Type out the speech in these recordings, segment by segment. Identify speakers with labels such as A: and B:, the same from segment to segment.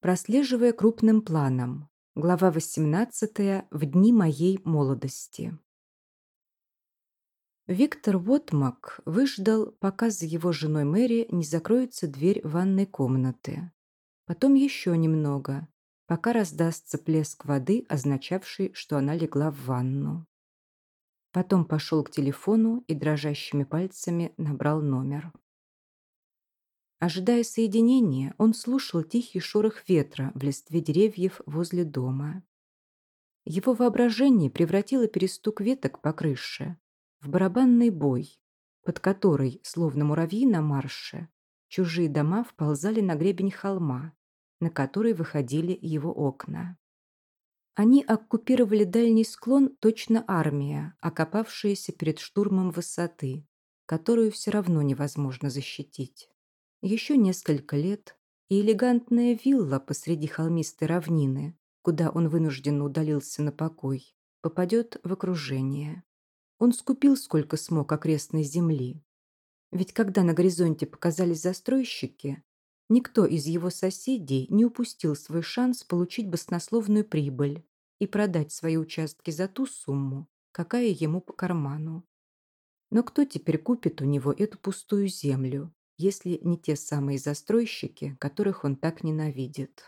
A: прослеживая крупным планом. Глава 18. В дни моей молодости. Виктор Вотмак выждал, пока за его женой Мэри не закроется дверь ванной комнаты. Потом еще немного, пока раздастся плеск воды, означавший, что она легла в ванну. Потом пошел к телефону и дрожащими пальцами набрал номер. Ожидая соединения, он слушал тихий шорох ветра в листве деревьев возле дома. Его воображение превратило перестук веток по крыше в барабанный бой, под который, словно муравьи на марше, чужие дома вползали на гребень холма, на который выходили его окна. Они оккупировали дальний склон точно армия, окопавшаяся перед штурмом высоты, которую все равно невозможно защитить. Еще несколько лет, и элегантная вилла посреди холмистой равнины, куда он вынужденно удалился на покой, попадет в окружение. Он скупил сколько смог окрестной земли. Ведь когда на горизонте показались застройщики, никто из его соседей не упустил свой шанс получить баснословную прибыль и продать свои участки за ту сумму, какая ему по карману. Но кто теперь купит у него эту пустую землю, если не те самые застройщики, которых он так ненавидит.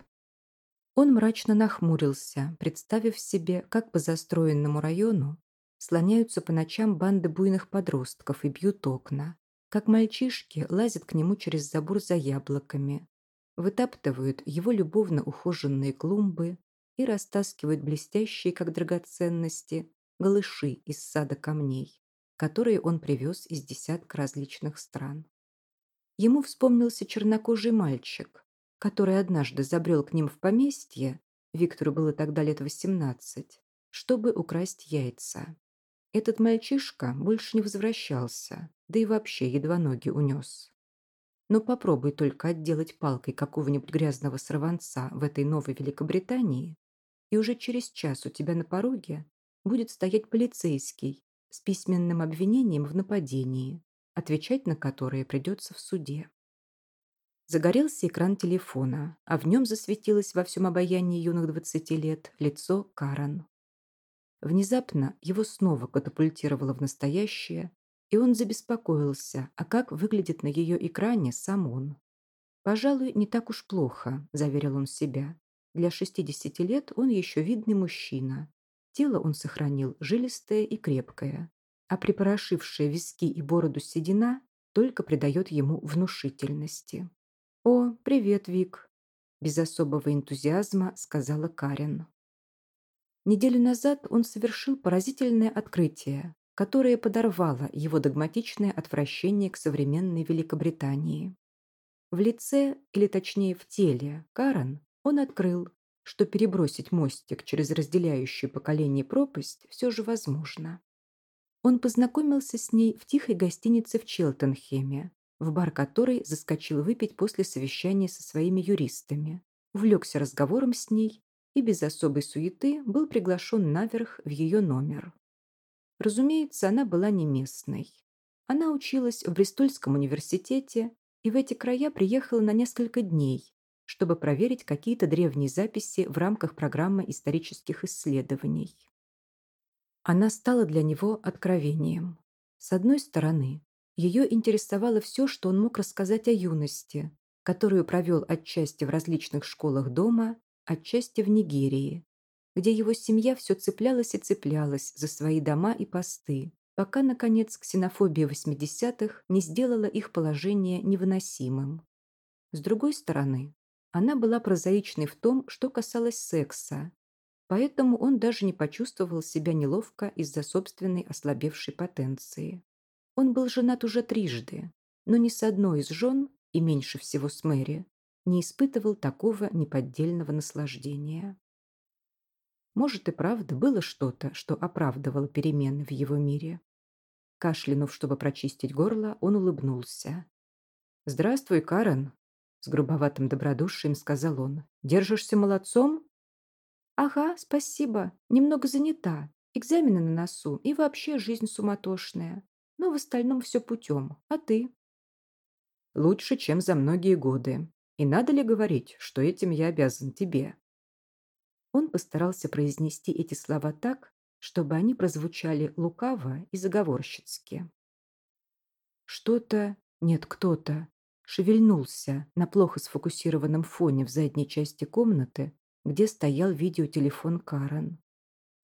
A: Он мрачно нахмурился, представив себе, как по застроенному району слоняются по ночам банды буйных подростков и бьют окна, как мальчишки лазят к нему через забор за яблоками, вытаптывают его любовно ухоженные клумбы и растаскивают блестящие, как драгоценности, голыши из сада камней, которые он привез из десятка различных стран. Ему вспомнился чернокожий мальчик, который однажды забрел к ним в поместье, Виктору было тогда лет восемнадцать, чтобы украсть яйца. Этот мальчишка больше не возвращался, да и вообще едва ноги унес. Но попробуй только отделать палкой какого-нибудь грязного сорванца в этой новой Великобритании, и уже через час у тебя на пороге будет стоять полицейский с письменным обвинением в нападении, отвечать на которые придется в суде. Загорелся экран телефона, а в нем засветилось во всем обаянии юных двадцати лет лицо Карен. Внезапно его снова катапультировало в настоящее, и он забеспокоился, а как выглядит на ее экране сам он. «Пожалуй, не так уж плохо», – заверил он себя. «Для 60 лет он еще видный мужчина. Тело он сохранил жилистое и крепкое а припорошившая виски и бороду седина только придает ему внушительности. «О, привет, Вик!» Без особого энтузиазма сказала Карен. Неделю назад он совершил поразительное открытие, которое подорвало его догматичное отвращение к современной Великобритании. В лице, или точнее в теле, Карен он открыл, что перебросить мостик через разделяющую поколение пропасть все же возможно. Он познакомился с ней в тихой гостинице в Челтенхеме, в бар которой заскочил выпить после совещания со своими юристами, увлекся разговором с ней и без особой суеты был приглашен наверх в ее номер. Разумеется, она была не местной. Она училась в Бристольском университете и в эти края приехала на несколько дней, чтобы проверить какие-то древние записи в рамках программы исторических исследований. Она стала для него откровением. С одной стороны, ее интересовало все, что он мог рассказать о юности, которую провел отчасти в различных школах дома, отчасти в Нигерии, где его семья все цеплялась и цеплялась за свои дома и посты, пока, наконец, ксенофобия 80-х не сделала их положение невыносимым. С другой стороны, она была прозаичной в том, что касалось секса, Поэтому он даже не почувствовал себя неловко из-за собственной ослабевшей потенции. Он был женат уже трижды, но ни с одной из жен, и меньше всего с Мэри, не испытывал такого неподдельного наслаждения. Может и правда было что-то, что оправдывало перемены в его мире. Кашлянув, чтобы прочистить горло, он улыбнулся. «Здравствуй, Карен», — с грубоватым добродушием сказал он. «Держишься молодцом?» «Ага, спасибо. Немного занята. Экзамены на носу и вообще жизнь суматошная. Но в остальном все путем. А ты?» «Лучше, чем за многие годы», И надо ли говорить, что этим я обязан тебе?» Он постарался произнести эти слова так, чтобы они прозвучали лукаво и заговорщицки. Что-то, нет, кто-то, шевельнулся на плохо сфокусированном фоне в задней части комнаты, где стоял видеотелефон Карен.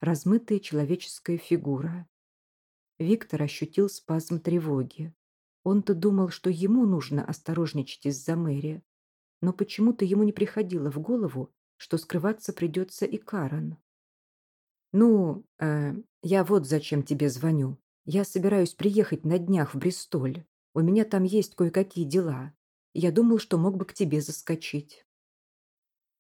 A: Размытая человеческая фигура. Виктор ощутил спазм тревоги. Он-то думал, что ему нужно осторожничать из-за Мэри, но почему-то ему не приходило в голову, что скрываться придется и Карен. «Ну, э, я вот зачем тебе звоню. Я собираюсь приехать на днях в Бристоль. У меня там есть кое-какие дела. Я думал, что мог бы к тебе заскочить».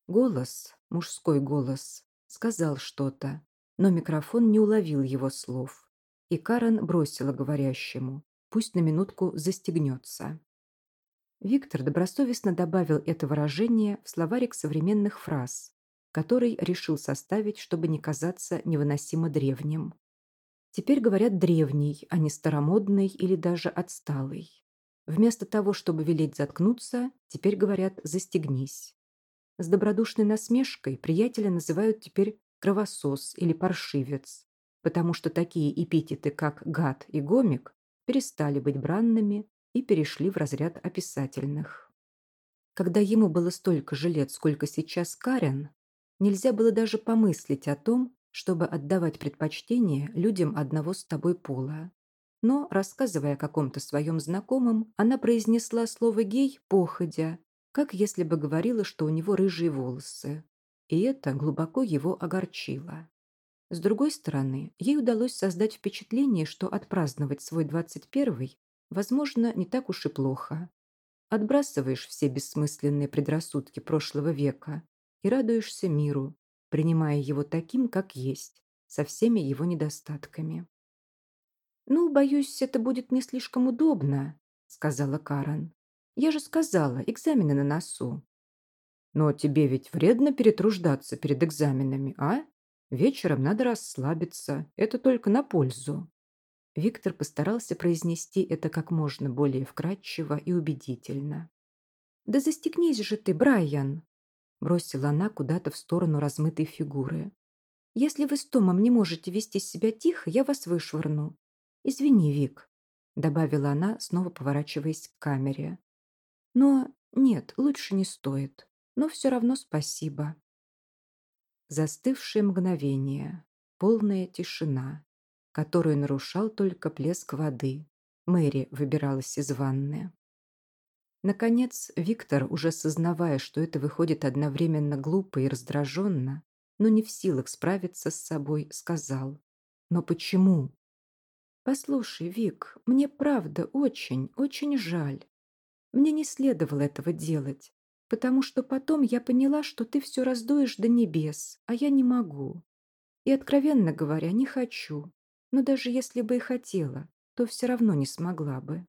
A: Голос, мужской голос, сказал что-то, но микрофон не уловил его слов. И Карен бросила говорящему. Пусть на минутку застегнется. Виктор добросовестно добавил это выражение в словарик современных фраз, который решил составить, чтобы не казаться невыносимо древним. Теперь говорят древний, а не старомодный или даже отсталый. Вместо того, чтобы велеть заткнуться, теперь говорят «застегнись». С добродушной насмешкой приятеля называют теперь кровосос или паршивец, потому что такие эпитеты, как гад и гомик, перестали быть бранными и перешли в разряд описательных. Когда ему было столько же лет, сколько сейчас Карен, нельзя было даже помыслить о том, чтобы отдавать предпочтение людям одного с тобой пола. Но, рассказывая о каком-то своем знакомом, она произнесла слово «гей» походя, как если бы говорила, что у него рыжие волосы. И это глубоко его огорчило. С другой стороны, ей удалось создать впечатление, что отпраздновать свой 21-й возможно, не так уж и плохо. Отбрасываешь все бессмысленные предрассудки прошлого века и радуешься миру, принимая его таким, как есть, со всеми его недостатками. «Ну, боюсь, это будет не слишком удобно», — сказала Карен. «Я же сказала, экзамены на носу». «Но тебе ведь вредно перетруждаться перед экзаменами, а? Вечером надо расслабиться, это только на пользу». Виктор постарался произнести это как можно более вкратчиво и убедительно. «Да застегнись же ты, Брайан!» Бросила она куда-то в сторону размытой фигуры. «Если вы с Томом не можете вести себя тихо, я вас вышвырну. Извини, Вик», добавила она, снова поворачиваясь к камере. «Но нет, лучше не стоит. Но все равно спасибо». Застывшее мгновение, полная тишина которую нарушал только плеск воды. Мэри выбиралась из ванны. Наконец, Виктор, уже сознавая, что это выходит одновременно глупо и раздраженно, но не в силах справиться с собой, сказал. «Но почему?» «Послушай, Вик, мне правда очень, очень жаль. Мне не следовало этого делать, потому что потом я поняла, что ты все раздуешь до небес, а я не могу. И, откровенно говоря, не хочу. Но даже если бы и хотела, то все равно не смогла бы.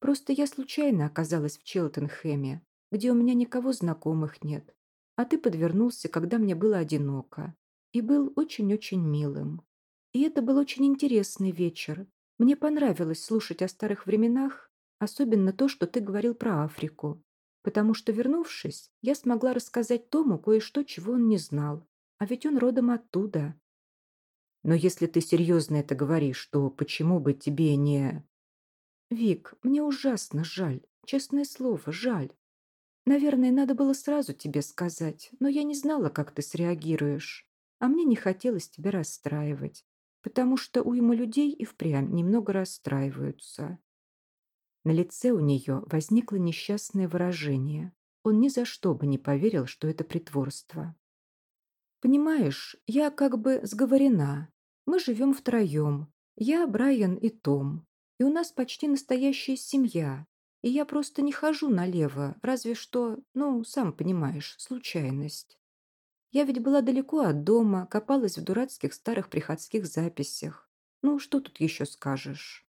A: Просто я случайно оказалась в Челтенхэме, где у меня никого знакомых нет, а ты подвернулся, когда мне было одиноко, и был очень-очень милым. И это был очень интересный вечер. Мне понравилось слушать о старых временах, особенно то, что ты говорил про Африку, потому что, вернувшись, я смогла рассказать Тому кое-что, чего он не знал, а ведь он родом оттуда. Но если ты серьезно это говоришь, то почему бы тебе не... Вик, мне ужасно жаль. Честное слово, жаль. Наверное, надо было сразу тебе сказать, но я не знала, как ты среагируешь. А мне не хотелось тебя расстраивать, потому что уйма людей и впрямь немного расстраиваются. На лице у нее возникло несчастное выражение. Он ни за что бы не поверил, что это притворство. «Понимаешь, я как бы сговорена. Мы живем втроем. Я, Брайан и Том. И у нас почти настоящая семья. И я просто не хожу налево, разве что, ну, сам понимаешь, случайность. Я ведь была далеко от дома, копалась в дурацких старых приходских записях. Ну, что тут еще скажешь?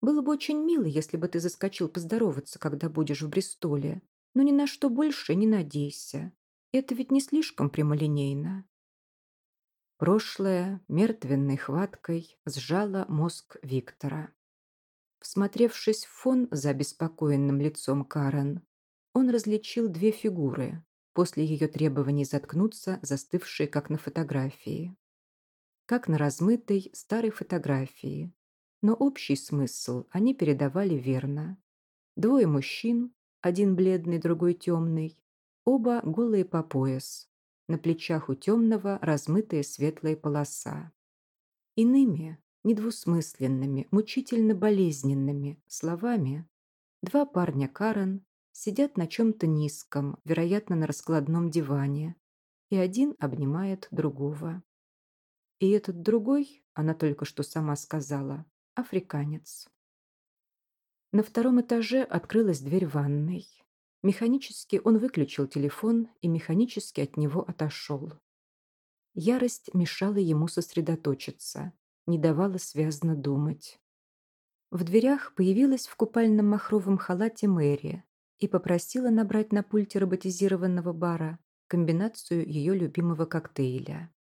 A: Было бы очень мило, если бы ты заскочил поздороваться, когда будешь в Бристоле. Но ни на что больше не надейся. Это ведь не слишком прямолинейно. Прошлое мертвенной хваткой сжало мозг Виктора. Всмотревшись в фон за беспокоенным лицом Карен, он различил две фигуры, после ее требований заткнуться, застывшие как на фотографии. Как на размытой старой фотографии. Но общий смысл они передавали верно. Двое мужчин, один бледный, другой темный, оба голые по пояс. На плечах у темного размытая светлая полоса. Иными, недвусмысленными, мучительно болезненными словами два парня Карен сидят на чем-то низком, вероятно, на раскладном диване, и один обнимает другого. И этот другой, она только что сама сказала, африканец. На втором этаже открылась дверь ванной. Механически он выключил телефон и механически от него отошел. Ярость мешала ему сосредоточиться, не давала связно думать. В дверях появилась в купальном махровом халате Мэри и попросила набрать на пульте роботизированного бара комбинацию ее любимого коктейля.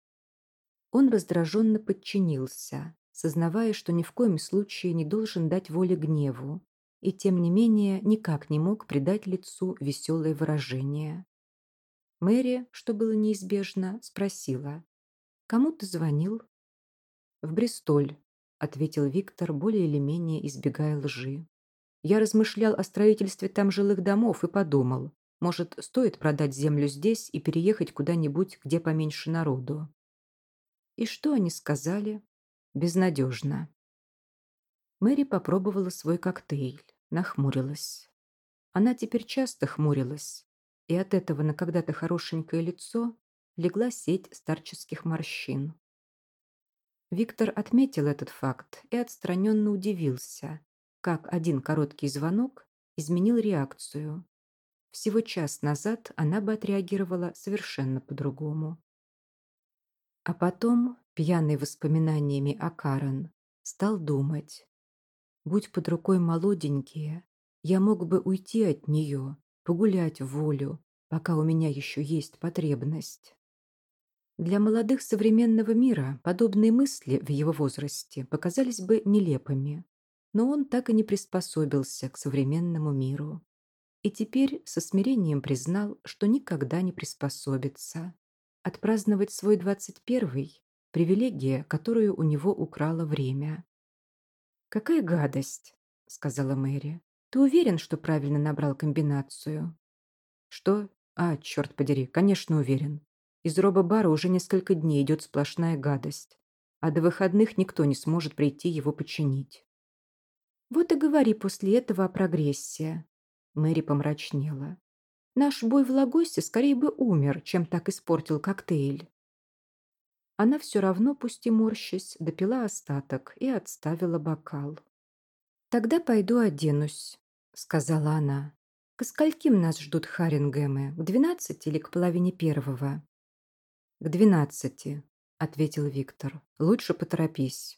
A: Он раздраженно подчинился, сознавая, что ни в коем случае не должен дать воли гневу, и тем не менее никак не мог придать лицу веселое выражение. Мэри, что было неизбежно, спросила, «Кому ты звонил?» «В Бристоль», — ответил Виктор, более или менее избегая лжи. Я размышлял о строительстве там жилых домов и подумал, может, стоит продать землю здесь и переехать куда-нибудь, где поменьше народу. И что они сказали? Безнадежно. Мэри попробовала свой коктейль, нахмурилась. Она теперь часто хмурилась, и от этого на когда-то хорошенькое лицо легла сеть старческих морщин. Виктор отметил этот факт и отстраненно удивился, как один короткий звонок изменил реакцию. Всего час назад она бы отреагировала совершенно по-другому. А потом, пьяный воспоминаниями о Карен, стал думать. Будь под рукой молоденькие, я мог бы уйти от нее, погулять в волю, пока у меня еще есть потребность. Для молодых современного мира подобные мысли в его возрасте показались бы нелепыми но он так и не приспособился к современному миру. И теперь со смирением признал, что никогда не приспособится. Отпраздновать свой двадцать первый – привилегия, которую у него украло время. «Какая гадость!» – сказала Мэри. «Ты уверен, что правильно набрал комбинацию?» «Что? А, черт подери, конечно, уверен. Из робо-бара уже несколько дней идет сплошная гадость, а до выходных никто не сможет прийти его починить. Вот и говори после этого о прогрессе. Мэри помрачнела. Наш бой в Лагосе скорее бы умер, чем так испортил коктейль. Она все равно, пусть и морщась, допила остаток и отставила бокал. «Тогда пойду оденусь», — сказала она. «К скольким нас ждут Харингемы? К двенадцати или к половине первого?» «К двенадцати», — ответил Виктор. «Лучше поторопись».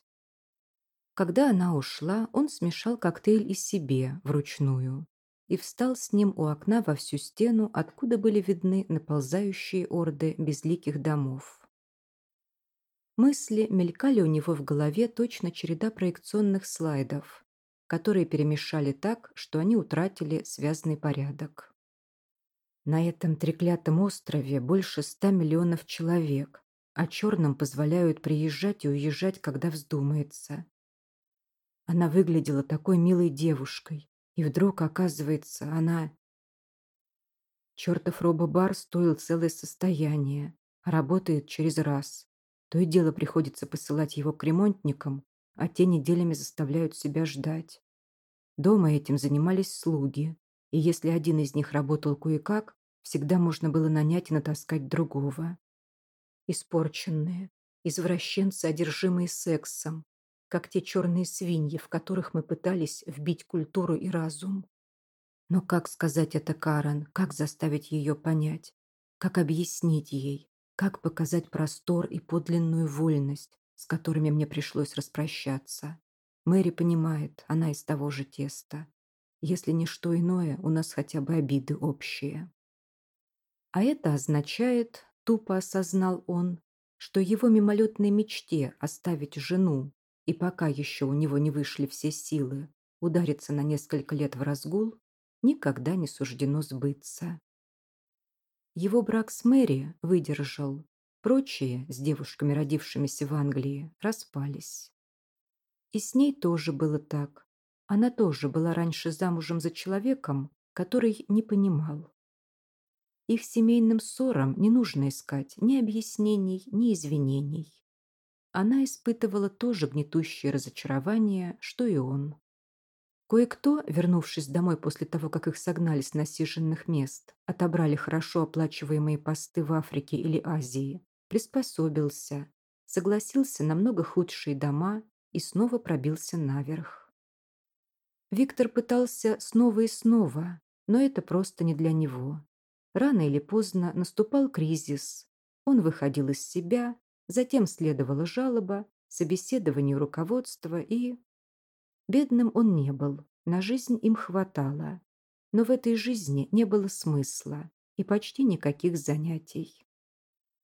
A: Когда она ушла, он смешал коктейль из себе, вручную, и встал с ним у окна во всю стену, откуда были видны наползающие орды безликих домов. Мысли мелькали у него в голове точно череда проекционных слайдов, которые перемешали так, что они утратили связанный порядок. На этом треклятом острове больше ста миллионов человек, а черным позволяют приезжать и уезжать, когда вздумается. Она выглядела такой милой девушкой. И вдруг, оказывается, она... Чертов робо-бар стоил целое состояние, работает через раз. То и дело приходится посылать его к ремонтникам, а те неделями заставляют себя ждать. Дома этим занимались слуги, и если один из них работал кое-как, всегда можно было нанять и натаскать другого. Испорченные, извращенцы, одержимые сексом, как те черные свиньи, в которых мы пытались вбить культуру и разум. Но как сказать это Карен, как заставить ее понять, как объяснить ей, как показать простор и подлинную вольность, с которыми мне пришлось распрощаться. Мэри понимает, она из того же теста. Если не что иное, у нас хотя бы обиды общие. А это означает, тупо осознал он, что его мимолетной мечте оставить жену, и пока еще у него не вышли все силы удариться на несколько лет в разгул, никогда не суждено сбыться. Его брак с Мэри выдержал, прочие, с девушками, родившимися в Англии, распались. И с ней тоже было так. Она тоже была раньше замужем за человеком, который не понимал. Их семейным ссорам не нужно искать ни объяснений, ни извинений. Она испытывала то же гнетущее разочарование, что и он. Кое-кто, вернувшись домой после того, как их согнали с насиженных мест, отобрали хорошо оплачиваемые посты в Африке или Азии, приспособился, согласился на много худшие дома и снова пробился наверх. Виктор пытался снова и снова, но это просто не для него. Рано или поздно наступал кризис. Он выходил из себя, затем следовала жалоба, собеседование руководства и... Бедным он не был, на жизнь им хватало. Но в этой жизни не было смысла и почти никаких занятий.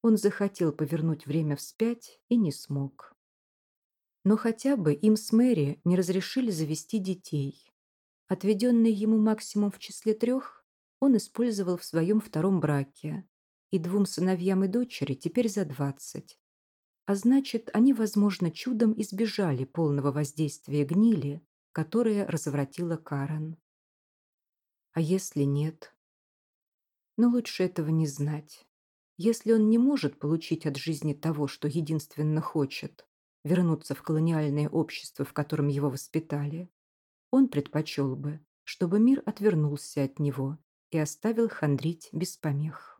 A: Он захотел повернуть время вспять и не смог. Но хотя бы им с Мэри не разрешили завести детей. Отведенный ему максимум в числе трех он использовал в своем втором браке, и двум сыновьям и дочери теперь за двадцать. А значит, они, возможно, чудом избежали полного воздействия гнили, которая развратила Карен. А если нет? Но лучше этого не знать. Если он не может получить от жизни того, что единственно хочет, вернуться в колониальное общество, в котором его воспитали, он предпочел бы, чтобы мир отвернулся от него и оставил хандрить без помех.